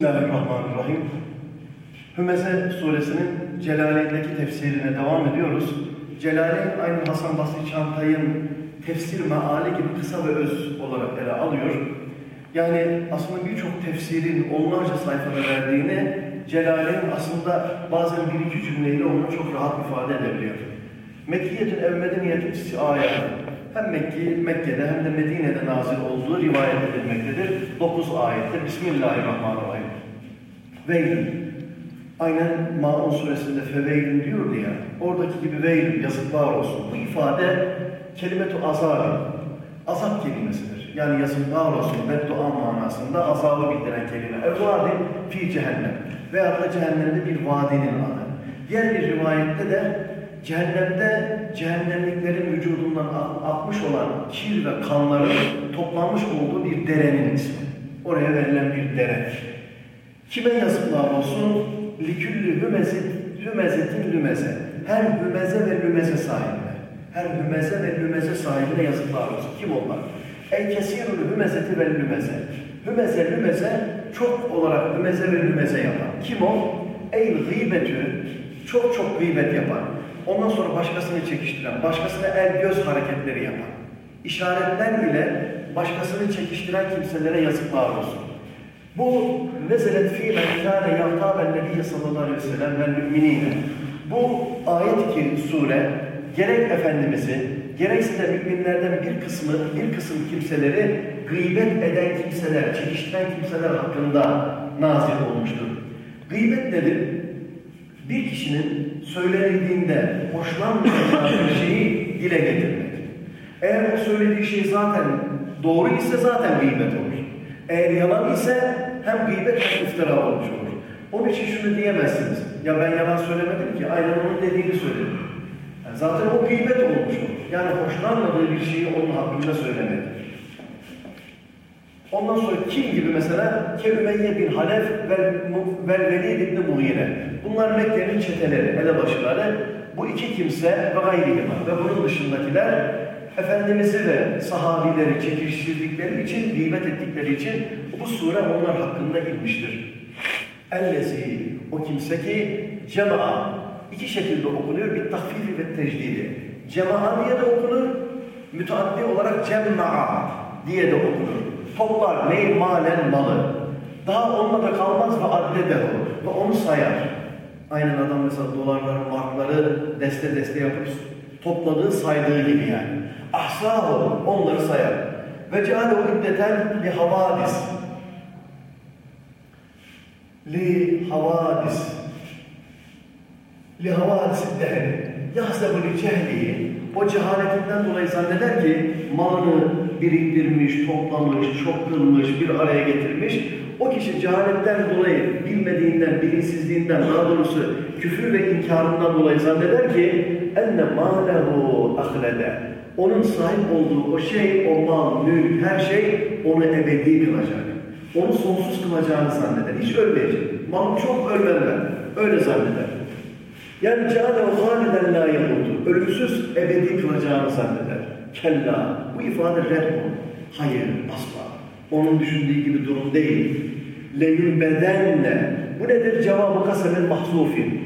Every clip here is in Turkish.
Bismillahirrahmanirrahim. Hümeze suresinin Celaleyn'deki tefsirine devam ediyoruz. Celaleyn aynı Hasan Basri Çantay'ın tefsir meali gibi kısa ve öz olarak ele alıyor. Yani aslında birçok tefsirin onlarca sayfada verdiğini Celaleyn aslında bazen bir iki cümleyle onu çok rahat ifade edebiliyor. Mekkiyetün ev medeniyetin ayet. Hem Mekki, Mekke'de hem de Medine'de nazil olduğu rivayet edilmektedir. 9 ayette Bismillahirrahmanirrahim. Veylün. Aynen Maun suresinde feveylün diyordu ya. Oradaki gibi veylün, yazıklar olsun. Bu ifade kelimetu azabı. Azap kelimesidir. Yani yazıklar olsun, beddua manasında azabı bildiren kelime. Evvadin fi cehennem. Veyahut da cehennemde bir vadinin adı. Diğer bir rivayette de cehennemde cehennemliklerin vücudundan akmış olan kir ve kanların toplanmış olduğu bir derenin ismi. Oraya verilen bir dere. Kime yazıklar olsun? Liküllü hümezet, hümezetin lümeze. Her hümeze ve lümeze sahibine. Her hümeze ve lümeze sahibine yazıklar olsun. Kim onlar? El kesirul hümezeti ve lümeze. Hümeze, lümeze çok olarak hümeze ve lümeze yapan. Kim o? Ey gıybetü, çok çok gıybet yapan. Ondan sonra başkasını çekiştiren, başkasına el göz hareketleri yapan. İşaretler ile başkasını çekiştiren kimselere yazıklar olsun. Bu mezelet fî men kâne yahtaben nebiyye sallallahu aleyhi ve sellem vel müminine. Bu ayet-i sure gerek Efendimiz'i, gerekse de müminlerden bir kısmı, bir kısım kimseleri gıybet eden kimseler, çekiştiren kimseler hakkında nazil olmuştur. Gıybet nedir? Bir kişinin söylenildiğinde hoşlanmayacağı bir şeyi dile getirmek. Eğer o söylediği şey zaten doğru ise zaten gıybet olur. Eğer yalan ise hem gıybet hem iftira olmuş olur. Onun için şunu diyemezsiniz. Ya ben yalan söylemedim ki, aynen onun dediğini söyledim. Yani zaten o gıybet olmuş olur. Yani hoşlanmadığı bir şeyi onun hakkında söylemek. Ondan sonra kim gibi mesela Kevmeyye bin Halef ve Velveli ibn Muhire. Bunlar Mekke'nin çeteleri, elebaşıları. Bu iki kimse ve gayrihima ve bunun dışındakiler Efendimiz'i ve sahabileri çekiştirdikleri için, gıybet ettikleri için bu sure onlar hakkında inmiştir. Ellezi, o kimse ki cema'a, iki şekilde okunuyor, bir tahfifi ve tecdidi. Cema'a diye de okunur, müteaddi olarak cemma'a diye de okunur. Toplar ney malen malı. Daha onunla da kalmaz ve adde de olur. Ve onu sayar. Aynen adam mesela dolarları, markları deste deste yapıp topladığı, saydığı gibi yani. Ahsahu, onları sayar. Ve cealehu iddeten li havadis. Li havadis. Li havadis dehri. Yahsebu li cehlihi. O cehaletinden dolayı zanneder ki malını biriktirmiş, toplamış, çok kılmış, bir araya getirmiş. O kişi cehaletten dolayı, bilmediğinden, bilinçsizliğinden, daha doğrusu küfür ve inkarından dolayı zanneder ki enne mâlehu ahlede. Onun sahip olduğu o şey, o mal, mülk, her şey onu ebedi kılacak. Onu sonsuz kılacağını zanneder. Hiç ölmeyecek. Mal çok ölmeden. Öyle zanneder. Yani câle-u hâliden lâ yamutu. Ölümsüz ebedi kılacağını zanneder. Kella. Bu ifade red Hayır, asla. Onun düşündüğü gibi durum değil. Leyül bedenle. Bu nedir? Cevabı kasemin mahzufin.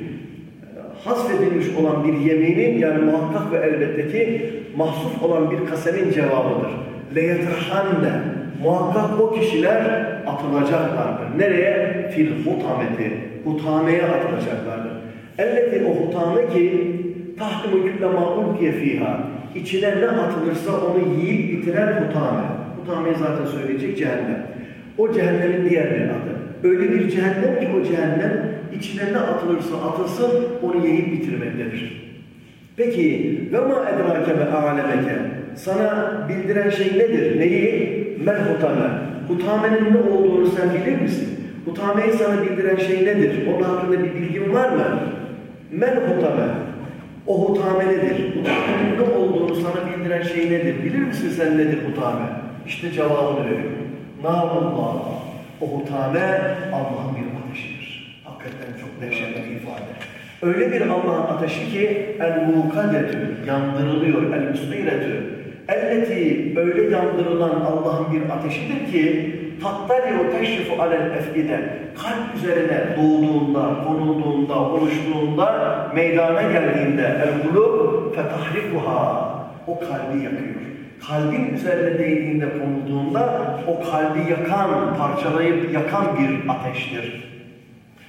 Hasfedilmiş olan bir yeminin yani muhakkak ve elbette ki mahsuf olan bir kasemin cevabıdır. Leyetrhanne. Muhakkak o kişiler atılacaklardır. Nereye? Fil hutameti. Hutameye atılacaklardır. Elleti o hutame ki tahtimu külle ma'ulkiye fiha. İçine ne atılırsa onu yiyip bitiren hutame. Hutameyi zaten söyleyecek cehennem. O cehennemin diğer bir adı. Öyle bir cehennem ki o cehennem içine ne atılırsa atılsın onu yiyip bitirmektedir. Peki ve ma edrake ve alemeke sana bildiren şey nedir? Neyi? Men hutame. Hutamenin ne olduğunu sen bilir misin? Hutameyi sana bildiren şey nedir? Onun hakkında bir bilgin var mı? Men hutame. O hutame nedir? Hutamenin ne olduğunu sana bildiren şey nedir? Bilir misin sen nedir hutame? İşte cevabını veriyorum. Narullah. O hutame Allah'ın bir ateşidir. Hakikaten çok dehşetli bir ifade. Öyle bir Allah'ın ateşi ki el-mukadetü yandırılıyor, el-müsmiretü. Elleti öyle yandırılan Allah'ın bir ateşidir ki tattali o teşrifu alel efide kalp üzerine doğduğunda, konulduğunda, oluştuğunda, meydana geldiğinde el kulub fetahrikuha o kalbi yakıyor. Kalbin üzerine değdiğinde konulduğunda o kalbi yakan, parçalayıp yakan bir ateştir.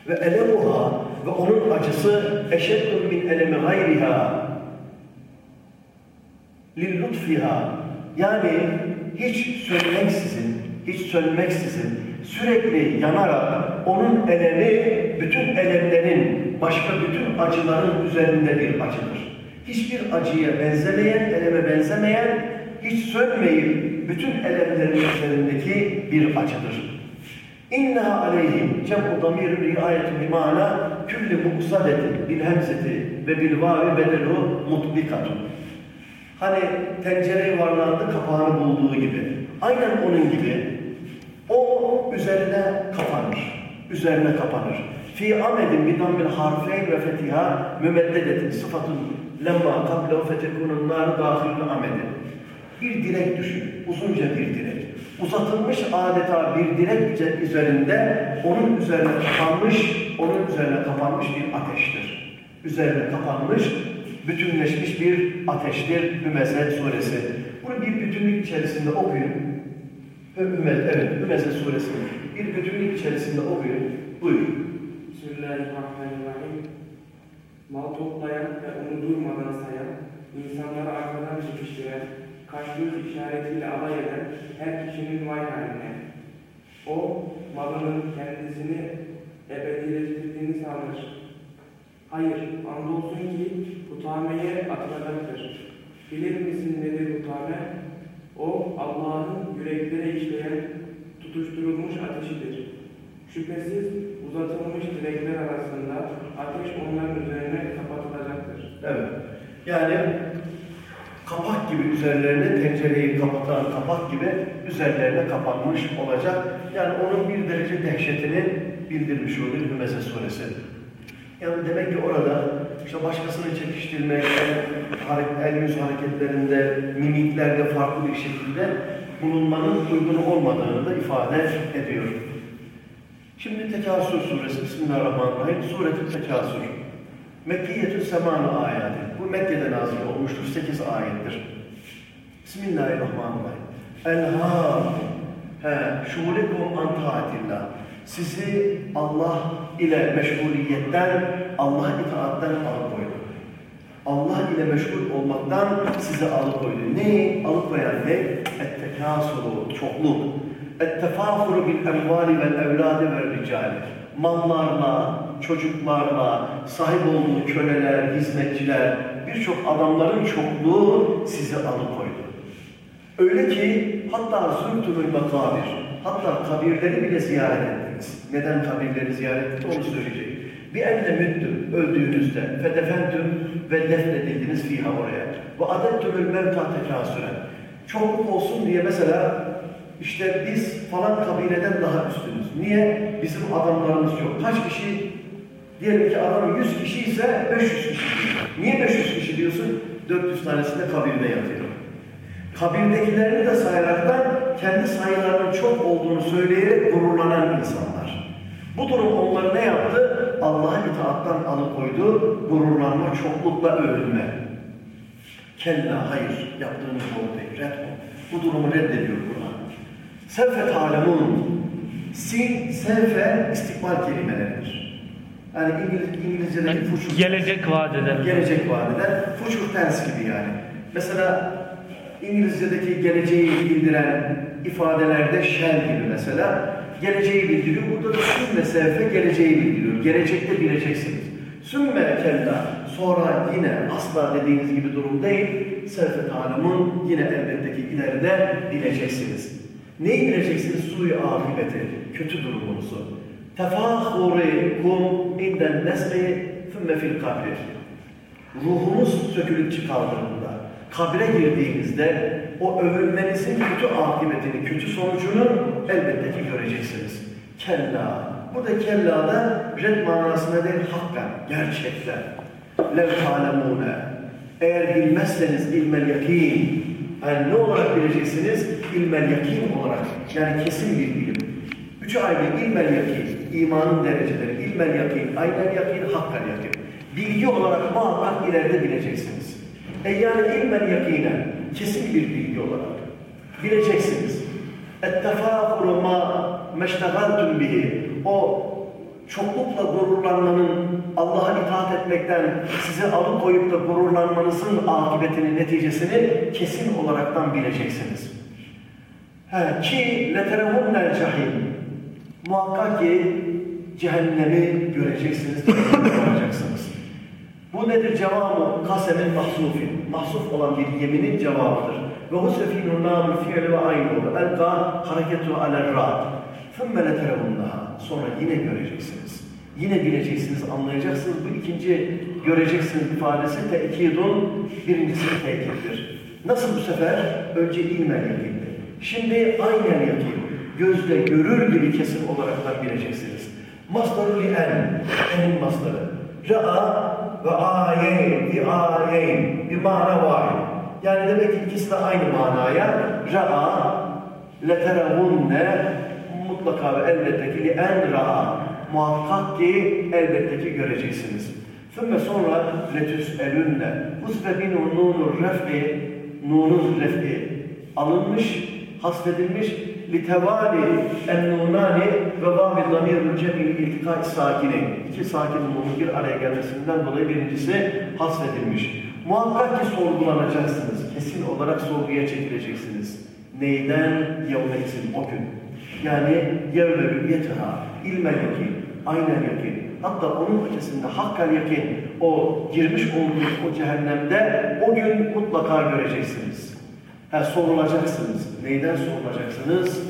Ve elemuha ve onun acısı eşeddun min elemi gayriha lillutfiha yani hiç sönmeksizin, hiç sönmeksizin sürekli yanarak onun elemi bütün elemlerin, başka bütün acıların üzerinde bir acıdır. Hiçbir acıya benzemeyen, eleme benzemeyen, hiç sönmeyip bütün elemlerin üzerindeki bir acıdır. İnna aleyhim cem'u damir riayetin limana külli muqsadetin bil hemzeti ve bil vavi bedelu mutbikatun. Hani tencere yuvarlandı kapağını bulduğu gibi. Aynen onun gibi o üzerine kapanır. Üzerine kapanır. Fi amedin bidammil harfeyn ve fetiha mümeddedetin sıfatun lemma kablehu fetekunun nar dahilun amedin. Bir direk düşün. Uzunca bir direk. Uzatılmış adeta bir direk üzerinde onun üzerine kapanmış, onun üzerine kapanmış bir ateştir. Üzerine kapanmış bütünleşmiş bir ateştir Hümeze suresi. Bunu bir bütünlük içerisinde okuyun. Hümeze, evet Hümeze suresi. Bir bütünlük içerisinde okuyun. Buyurun. Bismillahirrahmanirrahim. Mal toplayan ve onu durmadan sayan, insanları arkadan çekiştiren, kaş göz işaretiyle alay eden her kişinin vay haline. O, malının kendisini ebedileştirdiğini sanır. Hayır, andolsun ki utameye atılacaktır. Bilir misin nedir utame? O tutuşturulmuş ateşidir. Şüphesiz uzatılmış dilekler arasında ateş onların üzerine kapatılacaktır. Evet. Yani kapak gibi üzerlerine tencereyi kapatan kapak gibi üzerlerine kapanmış olacak. Yani onun bir derece dehşetini bildirmiş olur Hümeze suresi. Yani demek ki orada işte başkasını çekiştirmek, el yüz hareketlerinde, mimiklerde farklı bir şekilde bulunmanın uygun olmadığını da ifade ediyor. Şimdi Tekasür suresi, Bismillahirrahmanirrahim, Suret-i Tekasür. Mekkiyetü semanı ayeti. Bu Mekke'de nazil olmuştur, 8 ayettir. Bismillahirrahmanirrahim. Elhâ, he, şuhulikum an taatillah sizi Allah ile meşguliyetten, Allah itaatten alıkoydu. Allah ile meşgul olmaktan sizi alıkoydu. Ne? Alıkoyan ne? Ettekâsuru, çokluk. Ettefâfuru bil emvâli vel evlâdi vel ricâli. Mallarla, çocuklarla, sahip olduğu köleler, hizmetçiler, birçok adamların çokluğu sizi alıkoydu. Öyle ki hatta zürtümül makabir, hatta kabirleri bile ziyaret ettiniz. Neden kabirleri ziyaret etti onu söyleyecek. Bir elde müttüm öldüğünüzde fedefentüm ve defnedildiniz fiha oraya. Ve adettümül mevta tekasüren. Çokluk olsun diye mesela işte biz falan kabileden daha üstünüz. Niye? Bizim adamlarımız yok. Kaç kişi? Diyelim ki adam 100 kişi ise 500 kişi. Niye 500 kişi diyorsun? 400 tanesi de kabirde yatıyor. Kabirdekilerini de sayaraktan kendi sayılarının çok olduğunu söyleyerek gururlanan insanlar. Bu durum onları ne yaptı? Allah'a itaattan alıkoydu, gururlanma, çoklukla övünme. Kella hayır, yaptığınız doğru değil, red ol. Bu durumu reddediyor Kur'an. Sevfe talemun, sin, sevfe istikbal kelimeleridir. Yani İngiliz, İngilizce'deki future. Gelecek vadeden. Gelecek vadeden, future tense gibi yani. Mesela İngilizce'deki geleceği bildiren ifadelerde shall gibi mesela geleceği bildiriyor. Burada da sümme sevfe geleceği bildiriyor. Gelecekte bileceksiniz. Sümme kella sonra yine asla dediğiniz gibi durum değil. Sevfe talimun yine elbette ki ileride bileceksiniz. Neyi bileceksiniz? Suyu akıbeti, kötü durumunuzu. Tefâhurikum inden nesri fümme fil kabri. Ruhunuz sökülüp çıkardığında, kabre girdiğinizde o övülmenizin kötü akıbetini, kötü sonucunu elbette ki göreceksiniz. Kella. Burada kella da red manasına değil hakkan, gerçekten. Lev talemune. Eğer bilmezseniz ilmel yakin, Yani ne olarak bileceksiniz? İlmel yakin olarak. Yani kesin bir bilim. Üçü ayrı ilmel yakin, imanın dereceleri, ilmel yakin, aynel yakin, hakkal yakin. Bilgi olarak muhakkak ileride bileceksiniz. E yani ilmel yakinen, kesin bir bilgi olarak bileceksiniz. اَتَّفَاقُرُ مَا مَشْتَغَلْتُمْ bihi. O çoklukla gururlanmanın, Allah'a itaat etmekten size alıkoyup da gururlanmanızın akıbetini, neticesini kesin olaraktan bileceksiniz. He, ki لَتَرَهُمْ الْجَحِيمِ Muhakkak ki cehennemi göreceksiniz, göreceksin. Bu nedir? Cevabı kasemin mahsufin. Mahsuf olan bir yeminin cevabıdır. Ve hu sefinun namul fi'li ve olur. Elka hareketu alel ra'd. Thümme leterevunnaha. Sonra yine göreceksiniz. Yine bileceksiniz, anlayacaksınız. Bu ikinci göreceksiniz ifadesi tekidun, birincisi tekittir. Nasıl bu sefer? Önce ilmen yakindi. Şimdi aynen yakin. Gözle görür gibi kesin olarak da bileceksiniz. Masdarı li en, enin masdarı. Ra'a ve ayeyn, bir ayeyn, bir mana var. Yani demek ki ikisi de aynı manaya. Ra'a, leterevunne, mutlaka ve elbette ki en ra'a. Muhakkak ki elbette ki göreceksiniz. Sümme sonra letüs elünne. Husbe bin nunur ref'i, nunuz ref'i alınmış, hasfedilmiş litevali ennunani ve vavi damirul cemil iltika sakini. İki sakin nunun bir araya gelmesinden dolayı birincisi hasfedilmiş. Muhakkak ki sorgulanacaksınız. Kesin olarak sorguya çekileceksiniz. Neyden? Yevmetin o gün. Yani yevmelü yetaha, ilmel yakin, aynen yakin. Hatta onun ötesinde hakkal yakin, o girmiş olduğunuz o cehennemde o gün mutlaka göreceksiniz. Ha, sorulacaksınız. Neyden sorulacaksınız?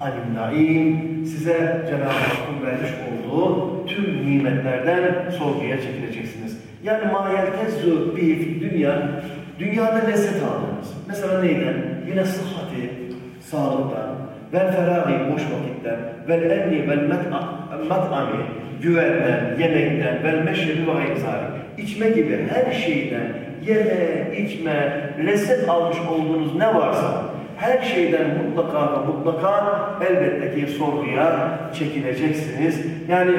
Alim naim, size Cenab-ı Hakk'ın vermiş olduğu tüm nimetlerden sorguya çekileceksiniz. Yani ma yeltezzu bihi fid dünya, dünyada lezzet aldınız. Mesela neyden? Yine sıhhati, sağlıktan, vel feragi, boş vakitten, vel emni, vel met'ami, güvenden, yemekten, vel meşrebi ve gayrizari. İçme gibi her şeyden, yeme, içme, lezzet almış olduğunuz ne varsa, her şeyden mutlaka ve mutlaka elbette ki sorguya çekileceksiniz. Yani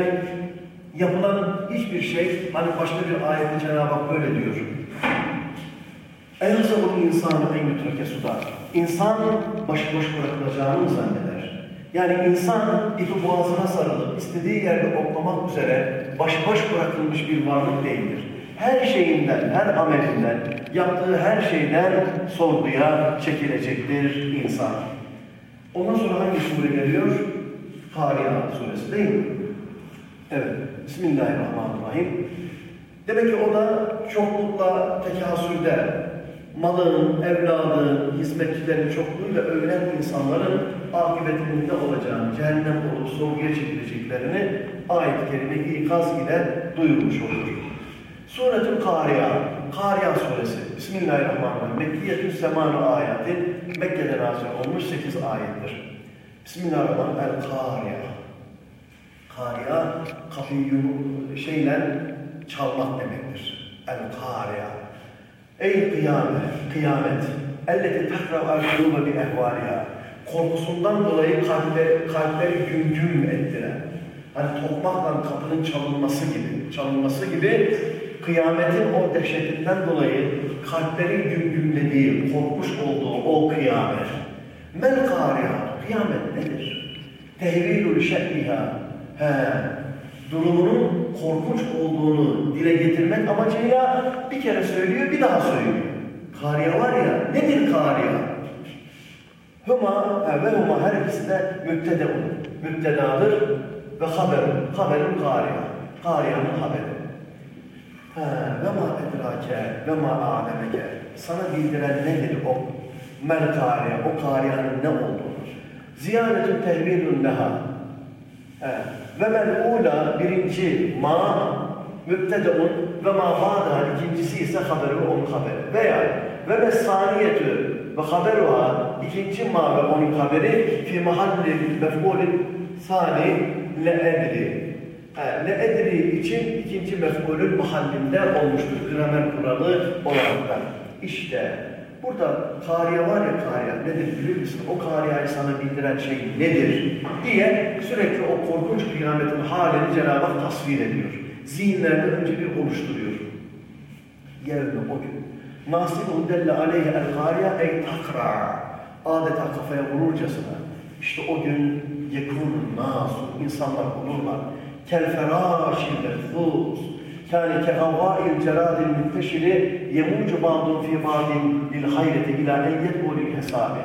yapılan hiçbir şey, hani başka bir ayette Cenab-ı Hak böyle diyor. Eyhasabul insanı en yutrake suda. İnsan başıboş bırakılacağını zanneder? Yani insan ipi boğazına sarılıp istediği yerde oklamak üzere başıboş bırakılmış bir varlık değildir. Her şeyinden, her amelinden, yaptığı her şeyden sorguya çekilecektir insan. Ondan sonra hangi sure geliyor? Kariya suresi değil mi? Evet. Bismillahirrahmanirrahim. Demek ki o da çoklukla tekasürde, malın, evladın, hizmetçilerin çokluğuyla övülen insanların akıbetinin ne olacağını, cehennem olup sorguya çekileceklerini ayet-i kerime ikaz ile duyurmuş olur. Suretül Kariya, Kariya suresi. Bismillahirrahmanirrahim. Mekkiyetü semanu ayatin. Mekke'de nazil olmuş 8 ayettir. Bismillahirrahmanirrahim. El Kariya. Kariya, kapıyı şeyle çalmak demektir. El Kariya. Ey kıyamet, kıyamet. Elleti tahrav al-kuluba bi ehvaliha. Korkusundan dolayı kalpleri, kalpleri güm güm ettiren. Hani tokmakla kapının çalınması gibi, çalınması gibi kıyametin o dehşetinden dolayı kalplerin güm gümlediği, korkmuş olduğu o kıyamet. Mel kariya, kıyamet nedir? Tehvilül şe'niha. He, durumunun korkunç olduğunu dile getirmek amacıyla bir kere söylüyor, bir daha söylüyor. Kariye var ya, nedir kariye? Huma ve huma her ikisi de mübtedeun. Mübtedadır ve haberun. Haberun kariye. Kariyenin haberi. Ve ma edrake ve ma alemeke. Sana bildiren nedir o mel kariye, o kariyenin ne olduğunu. Ziyadetün tehvilun leha. Ve mel'ula birinci ma mübtedeun ve ma ba'da ikincisi ise haberi ve onun haberi. Veya ve mesaniyetü ve haberuha ikinci ma ve onun haberi fi mahalli mef'ulin sani le edri. Le edri için ikinci mef'ulün mahallinde olmuştur. Gramer kuralı olarak da. İşte Burada kariye var ya kariye nedir bilir misin? O kariyayı sana bildiren şey nedir? diye sürekli o korkunç kıyametin halini Cenab-ı Hak tasvir ediyor. Zihinlerde önce bir oluşturuyor. Yevme o gün. Nasibun delle aleyhi el kariye ey takra. Adeta kafaya vururcasına. İşte o gün yekun nasu. insanlar olurlar. Kel ferâşil mefûs. Yani kehevâil cerâdil mütteşili yemucu ba'dun fî ba'din lil hayreti ilâ eyyet ulil hesâbi.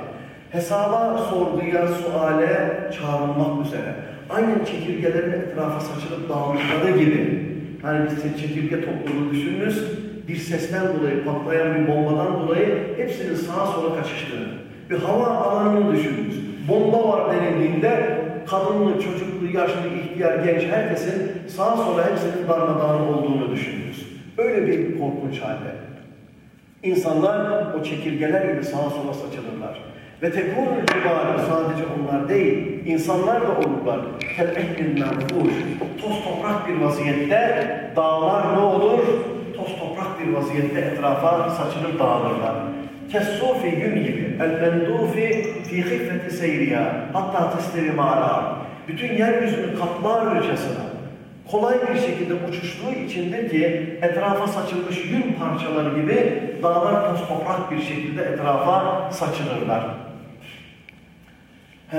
Hesaba, sorguya, suale çağrılmak üzere. Aynen çekirgelerin etrafa saçılıp dağıldıkları gibi. Hani biz çekirge topluluğu düşününüz, bir sesten dolayı, patlayan bir bombadan dolayı hepsinin sağa sola kaçıştığını. Bir hava alanını düşününüz. Bomba var denildiğinde kadınlı, çocuklu, yaşlı, ihtiyar, genç herkesin sağa sola hepsinin darmadağın olduğunu düşününüz. Öyle bir korkunç halde. İnsanlar o çekirgeler gibi sağa sola saçılırlar. Ve tekunul cibaru sadece onlar değil, insanlar da olurlar. Kel ehlin menfuş, toz toprak bir vaziyette dağlar ne olur? Toz toprak bir vaziyette etrafa saçılıp dağılırlar. Kessufi gün gibi, el mendufi fi hiffeti seyriya, hatta testevi ma'ala. Bütün yeryüzünü kaplarcasına, kolay bir şekilde uçuştuğu içindir ki etrafa saçılmış yün parçaları gibi dağlar toz toprak bir şekilde etrafa saçılırlar. He.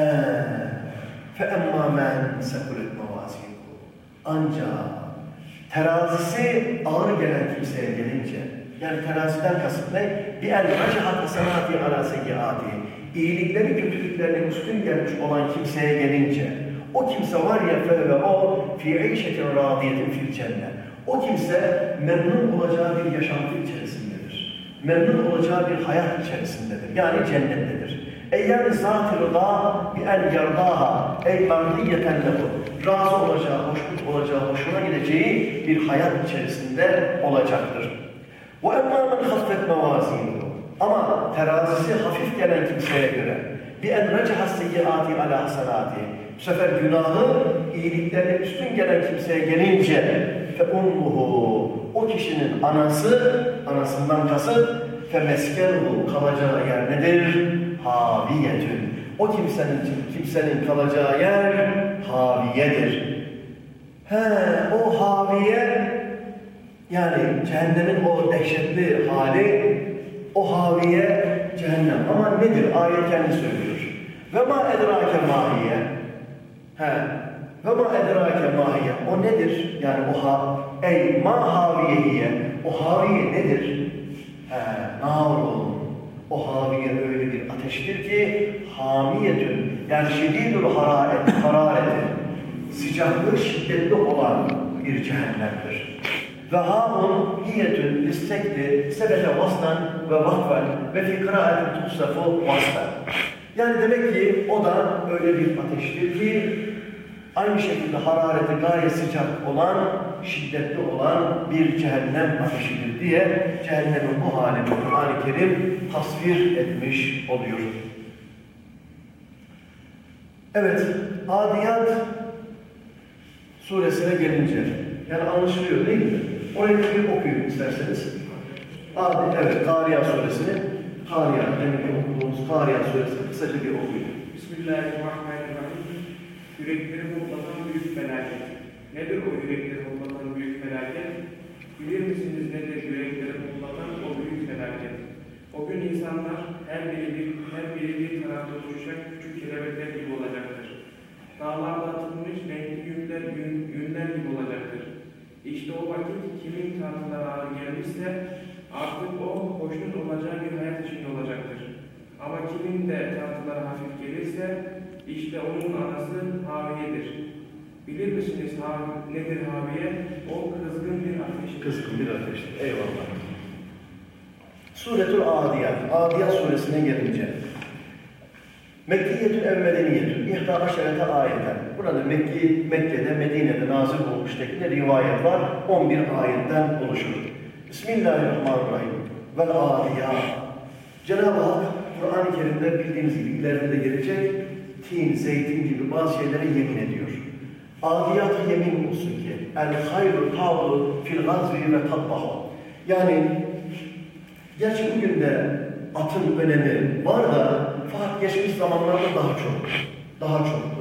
فَاَمَّا مَنْ سَكُلَتْ مَوَازِينُ Ancak terazisi ağır gelen kimseye gelince, yani teraziden kasıt ne? Bir el racihat hasenati ala seyyiati. İyilikleri kötülüklerine üstün gelmiş olan kimseye gelince, o kimse var ya ve o fi işetin radiyetin fil cennet. O kimse memnun olacağı bir yaşantı içerisindedir. Memnun olacağı bir hayat içerisindedir. Yani cennettedir. Eyyâni zât-ı rıdâ bi el yardâha ey mardiyeten lehu. Razı olacağı, hoşnut olacağı, hoşuna gideceği bir hayat içerisinde olacaktır. Emmâ men haffet mevâzînuhu. Ama terazisi hafif gelen kimseye göre bir recehas seyyiati ala hasenati. Bu sefer günahı iyiliklerine üstün gelen kimseye gelince ummuhu o kişinin anası, anasından kasıt meskenuhu kalacağı yer nedir? Haviyetün. O kimsenin kimsenin kalacağı yer haviyedir. He, o haviye yani cehennemin o dehşetli hali o haviye cehennem. Ama nedir? Ayet kendi söylüyor. Ve ma edrake mahiye. He. Ve ma edrake mahiye. O nedir? Yani o ha ey ma haviyehiye. O haviye nedir? He, narun. O haviye öyle bir ateştir ki hamiyetün. Yani şedidül hararet, harareti. Sıcaklığı şiddetli olan bir cehennemdir. Ve haun hiyetün listekti sebete vaslan ve vakfen ve fi kıraatin tutsafu vasfen. Yani demek ki o da öyle bir ateştir ki aynı şekilde harareti gayet sıcak olan, şiddetli olan bir cehennem ateşidir diye cehennemin bu halini Kur'an-ı Kerim tasvir etmiş oluyor. Evet, Adiyat suresine gelince, yani anlaşılıyor değil mi? Orayı bir okuyun isterseniz. Adi, evet, Kariya suresini, Kariya, demin ki okuduğumuz Kariya suresini kısaca bir okuyun. Bismillahirrahmanirrahim. Yürekleri hoplatan büyük felaket. Nedir o yürekleri hoplatan büyük felaket? Bilir misiniz nedir yürekleri hoplatan o büyük felaket? O gün insanlar her biri bir, her biri bir tarafta uçuşacak küçük kelebekler gibi olacaktır. Dağlarda atılmış renkli yükler yün, yünler gibi olacaktır. İşte o vakit kimin tartıları ağır gelmişse artık o hoşnut olacağı bir hayat içinde olacaktır. Ama kimin de tartıları hafif gelirse işte onun anası Haviye'dir. Bilir misiniz ha, nedir Haviye? O kızgın bir ateştir. Kızgın bir ateştir. Eyvallah. Suretül Adiyat. Adiyat suresine gelince. Mekkiyetül evveleniyetül. İhda aşerete ayeten. Burada Mekki, Mekke'de, Medine'de nazil olmuş şeklinde rivayet var. 11 ayetten oluşur. Bismillahirrahmanirrahim. Vel adiyat. Cenab-ı Hak Kur'an-ı Kerim'de bildiğiniz gibi ileride de gelecek tin, zeytin gibi bazı şeylere yemin ediyor. Adiyata yemin olsun ki el hayru tavlu fil gazvi ve tatbahu. Yani gerçi bugün de atın önemi var da fakat geçmiş zamanlarda daha çok. Daha çoktu.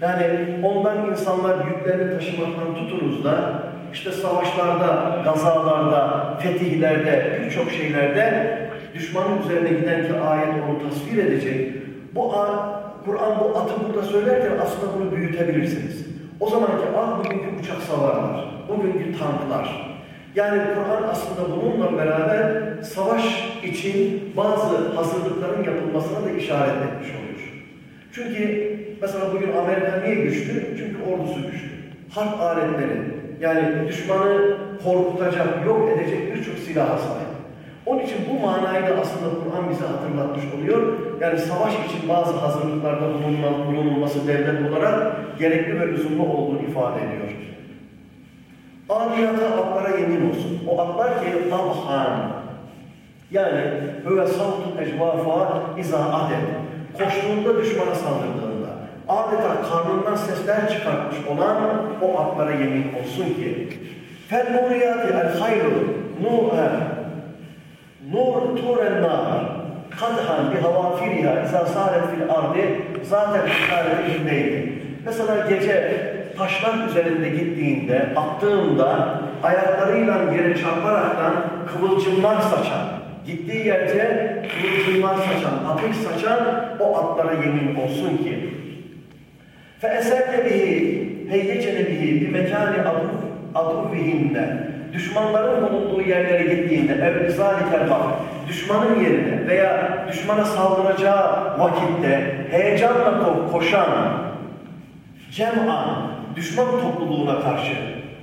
Yani ondan insanlar yüklerini taşımaktan tutunuz da işte savaşlarda, gazalarda, fetihlerde, birçok şeylerde düşmanın üzerine giden ki ayet onu tasvir edecek. Bu Kur'an bu atı burada söylerken aslında bunu büyütebilirsiniz. O zamanki ah bugünkü uçak savarlar, bugünkü tanklar. Yani Kur'an aslında bununla beraber savaş için bazı hazırlıkların yapılmasına da işaret etmiş oluyor. Çünkü mesela bugün Amerika niye güçlü? Çünkü ordusu güçlü. Harp aletleri, yani düşmanı korkutacak, yok edecek birçok silaha sahip. Onun için bu manayı da aslında Kur'an bize hatırlatmış oluyor. Yani savaş için bazı hazırlıklarda bulunulması devlet olarak gerekli ve lüzumlu olduğunu ifade ediyor. Adiyata atlara yemin olsun. O atlar ki tabhan. Yani böyle savtun ecvafa iza adet. Koştuğunda düşmana saldırdığında adeta karnından sesler çıkartmış olan o atlara yemin olsun ki fel nuriyati el hayru nuha nur turen nar kadhan bi havafiriha iza saret fil ardi zaten işaret içindeydi. Mesela gece taşlar üzerinde gittiğinde, attığında ayaklarıyla yere çarparaktan kıvılcımlar saçan, gittiği yerde kıvılcımlar saçan, ateş saçan o atlara yemin olsun ki فَاَسَرْتَ بِهِ هَيَّجَنَ بِهِ بِمَكَانِ aduvihinne düşmanların bulunduğu yerlere gittiğinde evlizalikel bak düşmanın yerine veya düşmana saldıracağı vakitte heyecanla koşan cem'an düşman topluluğuna karşı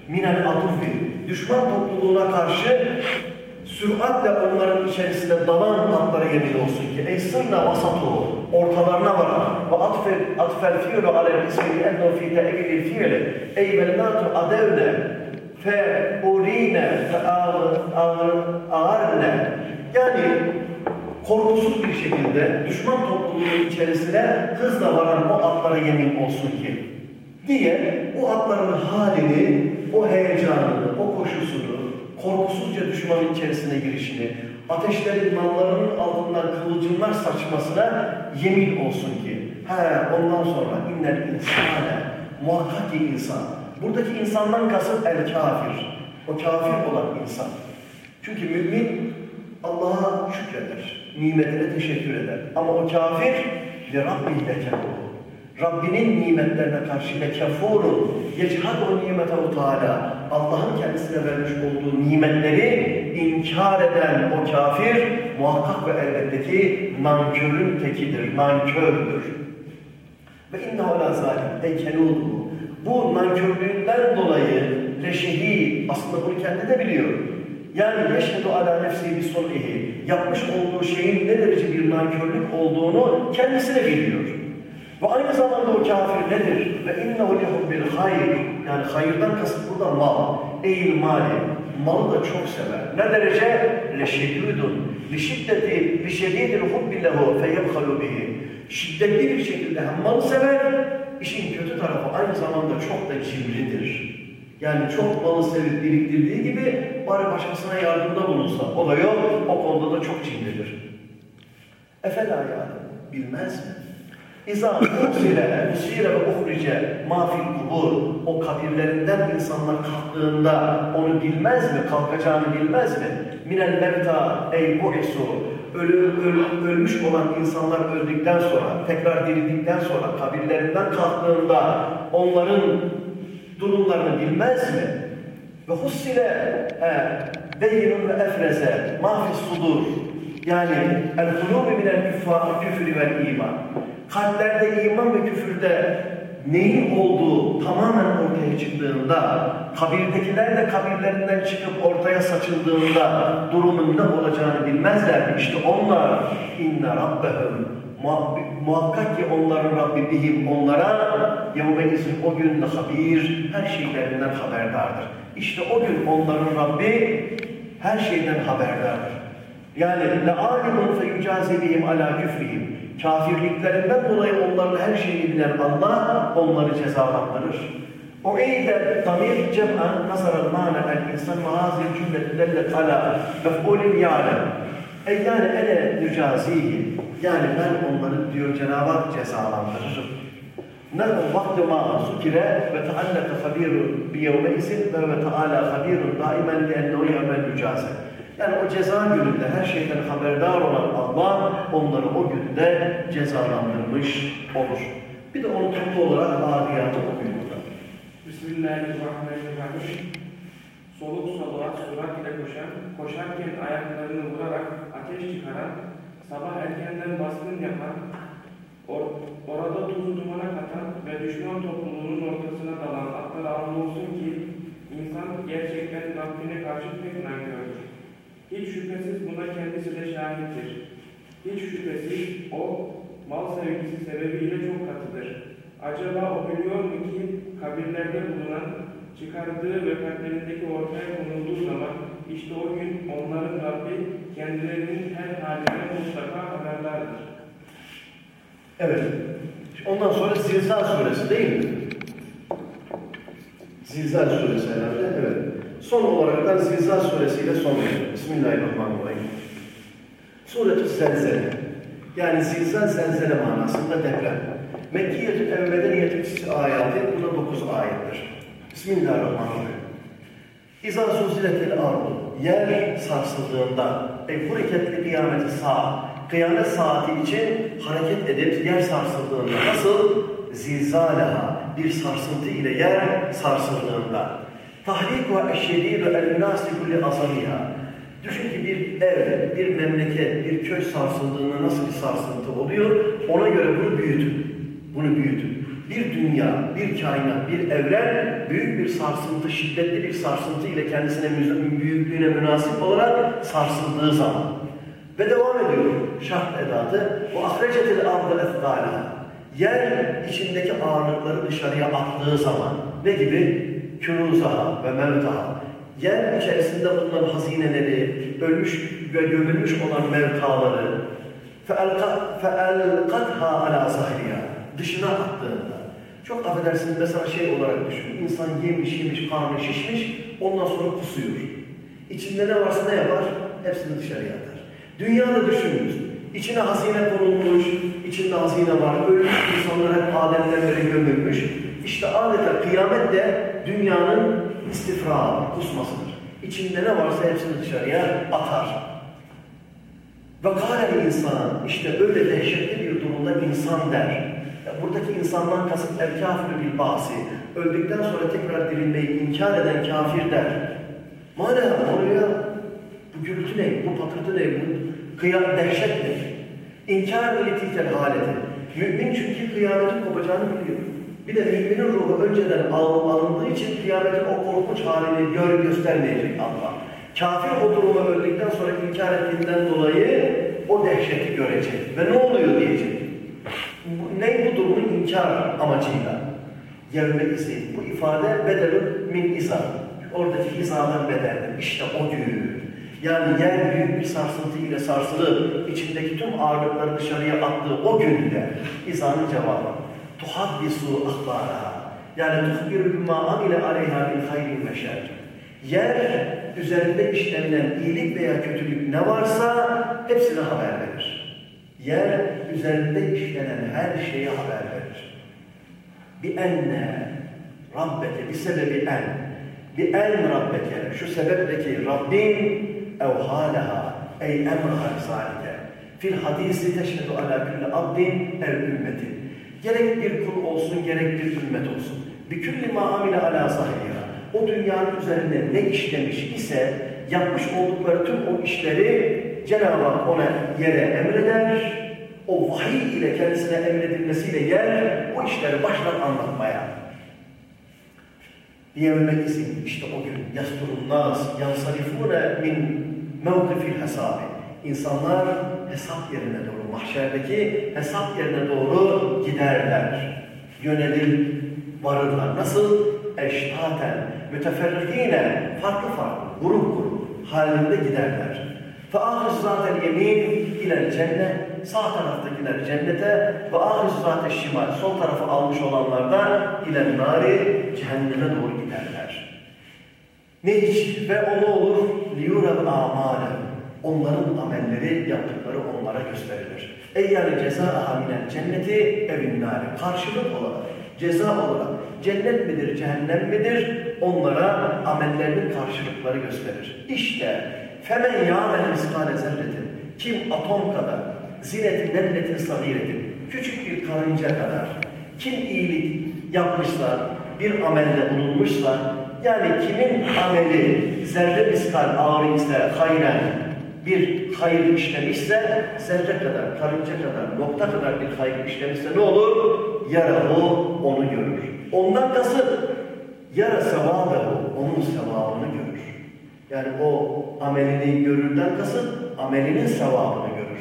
minel aduvi düşman topluluğuna karşı süratle onların içerisinde dalan atlara yemin olsun ki ey sırna vasatu ortalarına varan ve atfel atfel fi'lu alel ismi enno fi te'vilil fi'li. Ey vellatu adevne fe urine fe ağırne yani korkusuz bir şekilde düşman topluluğunun içerisine hızla varan o atlara yemin olsun ki diye o atların halini, o heyecanını, o koşusunu, korkusuzca düşmanın içerisine girişini, ateşlerin nallarının altından kıvılcımlar saçmasına yemin olsun ki he ondan sonra innel insane muhakkak ki insan. Buradaki insandan kasıt el kafir. O kafir olan insan. Çünkü mümin Allah'a şükreder. Nimetine teşekkür eder. Ama o kafir rabbil lekefur. Rabbinin nimetlerine karşı lekefurun yechadu nimetehu Teala Allah'ın kendisine vermiş olduğu nimetleri inkar eden o kafir muhakkak ve elbette ki nankörün tekidir, nankördür. Ve innehu la zalim ey Bu nankörlüğünden dolayı leşehi aslında bunu kendi de biliyor. Yani yeşhedu ala nefsi bir sun'ihi. Yapmış olduğu şeyin ne derece bir nankörlük olduğunu kendisi de biliyor. Ve aynı zamanda o kafir nedir? Ve innehu lehubbil hayr. Yani hayırdan kasıt burada mal. Eğil mali. Malı da çok sever. Ne derece? Leşedûdun. Li li şedîdil hubbi feyebhalu bihi. Şiddetli bir şekilde hem malı sever, işin kötü tarafı aynı zamanda çok da cimridir. Yani çok malı sevip biriktirdiği gibi bari başkasına yardımda bulunsa. O da yok, o konuda da çok cimridir. Efela yani, bilmez mi? İza usile, usile ve uhrice mafil kubur. O kabirlerinden insanlar kalktığında onu bilmez mi? Kalkacağını bilmez mi? Minel mevta ey bu'isu. Ölü, öl, ölmüş olan insanlar öldükten sonra, tekrar dirildikten sonra kabirlerinden kalktığında onların durumlarını bilmez mi? Ve hussile beyinun ve efreze mafis sudur. Yani el-hulûbi minel küfrü vel iman kalplerde iman ve küfürde neyin olduğu tamamen ortaya çıktığında, kabirdekiler de kabirlerinden çıkıp ortaya saçıldığında durumun ne olacağını bilmezler. İşte onlar inne rabbehum muhakkak ki onların Rabbi bihim onlara yevmenizin o gün habir her şeylerinden haberdardır. İşte o gün onların Rabbi her şeyden haberdardır. Yani le alimun fe yucazi bihim ala küfrihim Kafirliklerinden dolayı onların her şeyi bilen Allah onları cezalandırır. O eyde damir cem'an nasaral mana el insan ve hazil cümlet dellet ala mef'ulin yâlem. E yani ene mücazihi. Yani ben onları diyor Cenab-ı Hak cezalandırırım. Ne vakti ma sukire ve teallaka habiru bi yevme izin ve ve teala Yani o ceza gününde her şeyden haberdar olan Allah onları o günde cezalandırmış olur. Bir de onu toplu olarak adiyatı burada. Bismillahirrahmanirrahim. Soluk soluğa surat ile koşan, koşarken ayaklarını vurarak ateş çıkaran, sabah erkenden baskın yapan, or orada tuzu dumana katan ve düşman topluluğunun ortasına dalan atlara olsun ki insan gerçekten Rabbine karşı pek nankördür. Hiç şüphesiz buna kendisi de şahittir. Hiç şüphesiz o mal sevgisi sebebiyle çok katıdır. Acaba o biliyor mu ki kabirlerde bulunan çıkardığı ve kalplerindeki ortaya konulduğu zaman işte o gün onların Rabbi kendilerinin her haline mutlaka haberdardır. Evet. Ondan sonra Zilzal suresi değil mi? Zilzal suresi herhalde. Evet. Son olarak da Zilzal suresiyle son. Bismillahirrahmanirrahim. Suretü Zelzele. Yani zilzal zelzele manasında deprem. Mekkiyetü evmedeniyetü ayeti, bu da dokuz ayettir. Bismillahirrahmanirrahim. İza suziletil ardu, yer sarsıldığında, ey hareketli kıyameti sağ, kıyamet saati için hareket edip yer sarsıldığında, nasıl? Zilzaleha, bir sarsıntı ile yer sarsıldığında. Tahrik ve eşşedîdü el-münâsibü li azamiha. Düşün ki bir ev, bir memleket, bir köy sarsıldığında nasıl bir sarsıntı oluyor? Ona göre bunu büyütün. Bunu büyütün. Bir dünya, bir kainat, bir evren büyük bir sarsıntı, şiddetli bir sarsıntı ile kendisine büyüklüğüne münasip olarak sarsıldığı zaman. Ve devam ediyor şart edatı. Bu ahrecetil ardı efkâlâ. Yer içindeki ağırlıkları dışarıya attığı zaman ne gibi? Kûnuzaha ve mevtaha. Yer içerisinde bulunan hazineleri, ölmüş ve gömülmüş olan mevtaları فَاَلْقَدْهَا عَلَى zahriya Dışına attığında. Çok affedersiniz mesela şey olarak düşün. İnsan yemiş yemiş, karnı şişmiş, ondan sonra kusuyor. İçinde ne varsa ne yapar? Hepsini dışarıya atar. Dünyada düşününüz. İçine hazine konulmuş, içinde hazine var, ölmüş insanlar hep Adem'den beri gömülmüş. İşte adeta kıyamet de dünyanın istifra, kusmasıdır. İçinde ne varsa hepsini dışarıya atar. Ve kâlel insan, işte böyle dehşetli bir durumda insan der. Ya buradaki insandan kasıt el kafir bil basi. Öldükten sonra tekrar dirilmeyi inkar eden kafir der. Mana oluyor? Bu gürültü ne? Bu patırtı ne? Bu kıyam dehşet ne? İnkar ettiğitel haleti. Mümin çünkü kıyametin kopacağını biliyor. Bir de müminin ruhu önceden alındığı için kıyametin o korkunç halini gör göstermeyecek Allah. Kafir o durumu öldükten sonra inkar ettiğinden dolayı o dehşeti görecek. Ve ne oluyor diyecek. Ne bu durumun inkar amacıyla? Yevme izin. Bu ifade bedelun min izah. Oradaki hizadan bedeldir. İşte o gün. Yani yer büyük bir sarsıntı ile sarsılıp içindeki tüm ağırlıkları dışarıya attığı o günde izanın cevabı. Tuhaddisu ahbara. Yani tuhbiru bimma amile aleyha bil hayrin ve şer. Yer üzerinde işlenilen iyilik veya kötülük ne varsa hepsine haber verir. Yer üzerinde işlenen her şeye haber verir. Bi enne rabbeke bi sebebi en bi en rabbeke şu sebeple Rabbin evhâleha ey emrahal zâlike fil hadisi teşhedü ala külli abdin ev ümmetin gerek bir kul olsun gerek bir ümmet olsun külli ma amile ala zahiriha o dünyanın üzerinde ne işlemiş ise yapmış oldukları tüm o işleri Cenab-ı Hak ona yere emreder o vahiy ile kendisine emredilmesiyle yer o işleri başlar anlatmaya. Diyevmek izin işte o gün yasturun nas yansarifune min mevkifil hesabi. İnsanlar hesap yerine doğru, mahşerdeki hesap yerine doğru giderler. Yönelir, varırlar. Nasıl? Eştaten, müteferrikine, farklı farklı, grup grup halinde giderler. فَاَخِذْ ذَاتَ الْيَم۪ينِ اِلَى الْجَنَّةِ Sağ taraftakiler cennete ve ahir zat şimal sol tarafı almış olanlar da ile nari cehenneme doğru giderler. Ne iş? Ve o ne olur? لِيُرَبْ آمَالًا onların amelleri yaptıkları onlara gösterilir. Ey yani ceza ahaminen cenneti evin nari. Karşılık olarak, ceza olarak cennet midir, cehennem midir? Onlara amellerinin karşılıkları gösterir. İşte femen yâmel miskâle zerretin. Kim atom kadar, zinetin nemletin sagiretin, küçük bir karınca kadar, kim iyilik yapmışsa, bir amelde bulunmuşsa, yani kimin ameli zerre miskal ağır ise hayren, bir hayır işlemişse, zerre kadar, karınca kadar, nokta kadar bir hayır işlemişse ne olur? Yarahu onu görür. Ondan kasıt, yara sevabehu, onun sevabını görür. Yani o amelini görürden kasıt, amelinin sevabını görür.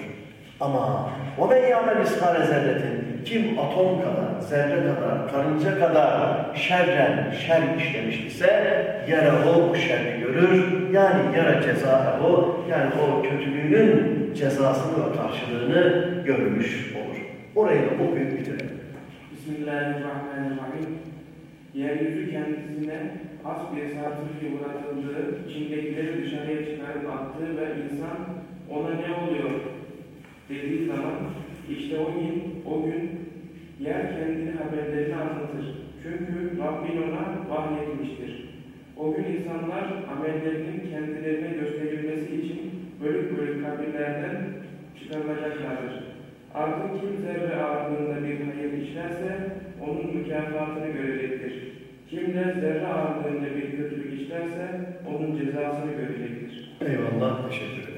Ama o men yâmel miskâle zerretin kim atom kadar, zerre kadar, karınca kadar şerren, şer işlemiş ise yara o şerri görür. Yani yara ceza o, yani o kötülüğünün cezasını ve karşılığını görmüş olur. Orayı da okuyup bitirelim. Bismillahirrahmanirrahim. Yeryüzü kendisine az bir sarsıntı uğratıldığı, içindekileri dışarıya çıkarıp attığı ve insan ona ne oluyor dediği zaman işte o gün, o gün yer kendini haberlerini anlatır. Çünkü Rabbin ona vahyetmiştir. O gün insanlar amellerinin kendilerine gösterilmesi için bölük bölük kabirlerden çıkarılacaklardır. Ardın kim zerre ağırlığında bir hayır işlerse onun mükafatını görecektir. Kim de zerre ağırlığında bir kötülük işlerse onun cezasını görecektir. Eyvallah, teşekkür ederiz.